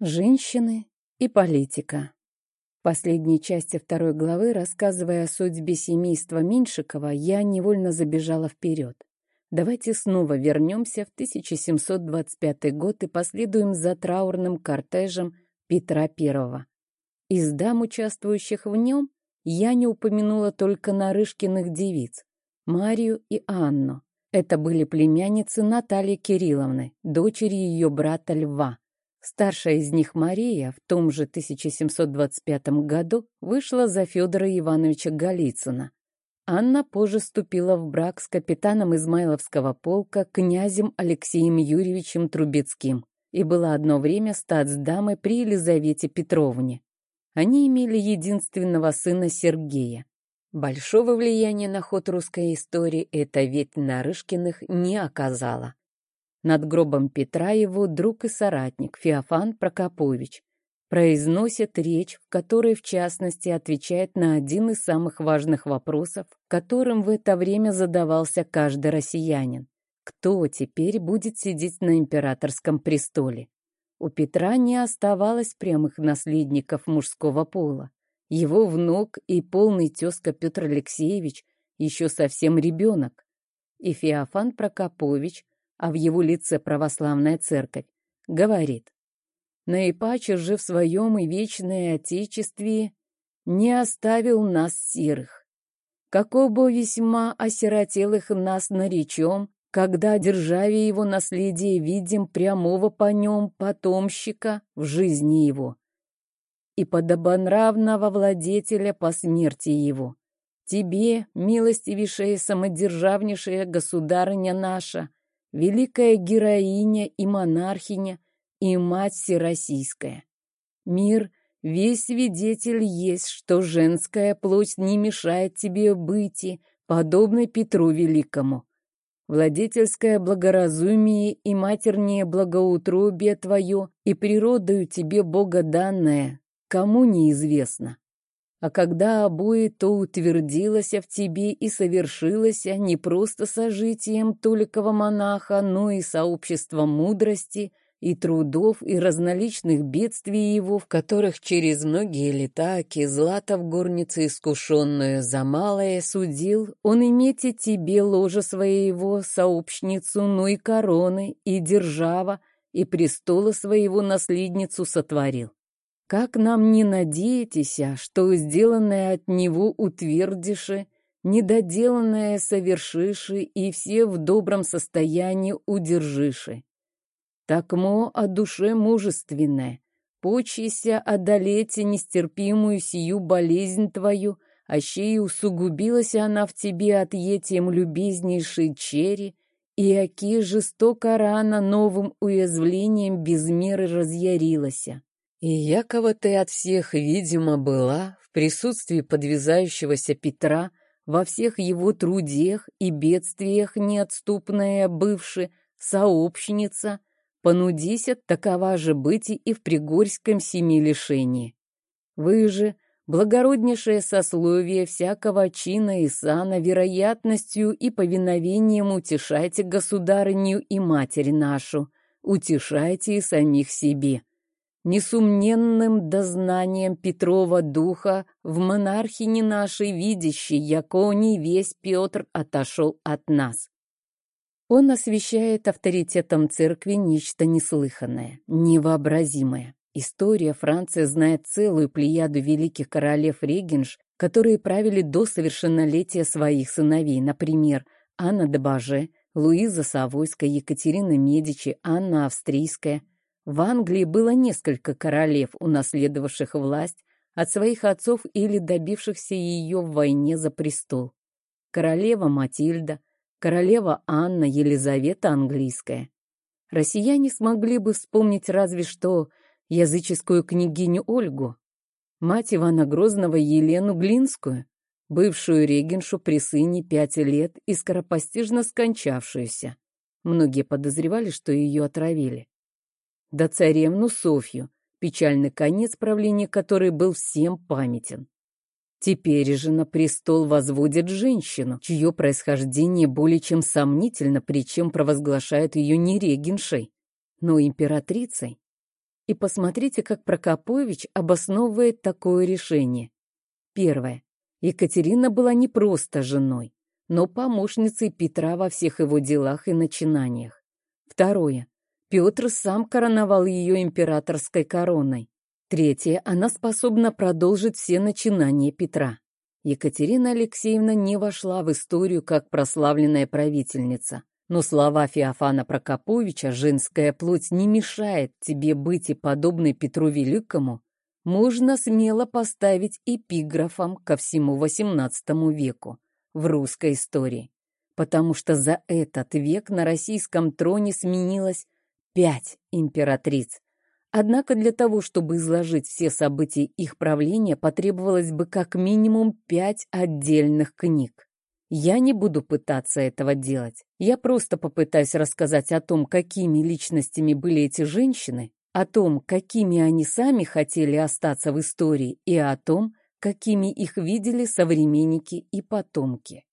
Женщины и политика. В последней части второй главы, рассказывая о судьбе семейства Меньшикова, я невольно забежала вперед. Давайте снова вернемся в 1725 год и последуем за траурным кортежем Петра I. Из дам, участвующих в нем, я не упомянула только Нарышкиных девиц, Марию и Анну. Это были племянницы Натальи Кирилловны, дочери ее брата Льва. Старшая из них Мария в том же 1725 году вышла за Федора Ивановича Голицына. Анна позже вступила в брак с капитаном Измайловского полка князем Алексеем Юрьевичем Трубецким и была одно время статсдамой при Елизавете Петровне. Они имели единственного сына Сергея. Большого влияния на ход русской истории это ведь Нарышкиных не оказало. Над гробом Петра его друг и соратник Феофан Прокопович произносит речь, в которой, в частности, отвечает на один из самых важных вопросов, которым в это время задавался каждый россиянин. Кто теперь будет сидеть на императорском престоле? У Петра не оставалось прямых наследников мужского пола. Его внук и полный тезка Петр Алексеевич еще совсем ребенок. И Феофан Прокопович а в его лице православная церковь, говорит, «Наипаче же в своем и вечное Отечестве не оставил нас сирых. Бы весьма осиротелых нас наречем, когда державе его наследие видим прямого по нем потомщика в жизни его и подобонравного владетеля по смерти его. Тебе, милостивейшая самодержавнейшая государыня наша, великая героиня и монархиня, и мать всероссийская. Мир весь свидетель есть, что женская плоть не мешает тебе быть, подобной Петру Великому. Владетельское благоразумие и матернее благоутробие твое и природою тебе богоданное, кому неизвестно. А когда обои то утвердилось в тебе и совершилось не просто сожитием толикого монаха, но и сообществом мудрости и трудов и разноличных бедствий его, в которых через многие лета Кизлата в горнице искушенную за малое судил, он иметь тебе ложе своего сообщницу, ну и короны, и держава, и престола своего наследницу сотворил. Как нам не надеетесь, что сделанное от него утвердиши, недоделанное совершиши и все в добром состоянии удержиши? Так мо о душе мужественное, почися одолеть нестерпимую сию болезнь твою, аще и усугубилась она в тебе отъетием любезнейшей чери, и оки жестоко рано новым уязвлением без меры разъярилася. И якова ты от всех, видимо, была в присутствии подвязающегося Петра, во всех его трудех и бедствиях неотступная бывшая сообщница, понудися такова же быть и в Пригорском семи лишении. Вы же, благороднейшее сословие всякого чина и сана, вероятностью и повиновением утешайте государыню и матери нашу, утешайте и самих себе несумненным дознанием Петрова духа в монархине нашей видящей, яко не весь Петр отошел от нас. Он освещает авторитетом церкви нечто неслыханное, невообразимое. История Франции знает целую плеяду великих королев Регенш, которые правили до совершеннолетия своих сыновей, например, Анна де Баже, Луиза Савойская, Екатерина Медичи, Анна Австрийская – в Англии было несколько королев, унаследовавших власть от своих отцов или добившихся ее в войне за престол. Королева Матильда, королева Анна, Елизавета Английская. Россияне смогли бы вспомнить разве что языческую княгиню Ольгу, мать Ивана Грозного Елену Глинскую, бывшую регеншу при сыне пять лет и скоропостижно скончавшуюся. Многие подозревали, что ее отравили да царевну Софью, печальный конец правления которой был всем памятен. Теперь же на престол возводят женщину, чье происхождение более чем сомнительно, причем провозглашают ее не регеншей, но императрицей. И посмотрите, как Прокопович обосновывает такое решение. Первое. Екатерина была не просто женой, но помощницей Петра во всех его делах и начинаниях. Второе. Петр сам короновал ее императорской короной. Третье. Она способна продолжить все начинания Петра. Екатерина Алексеевна не вошла в историю как прославленная правительница. Но слова Феофана Прокоповича «женская плоть не мешает тебе быть и подобной Петру Великому» можно смело поставить эпиграфом ко всему XVIII веку в русской истории, потому что за этот век на российском троне сменилось пять императриц. Однако для того, чтобы изложить все события их правления, потребовалось бы как минимум пять отдельных книг. Я не буду пытаться этого делать. Я просто попытаюсь рассказать о том, какими личностями были эти женщины, о том, какими они сами хотели остаться в истории, и о том, какими их видели современники и потомки.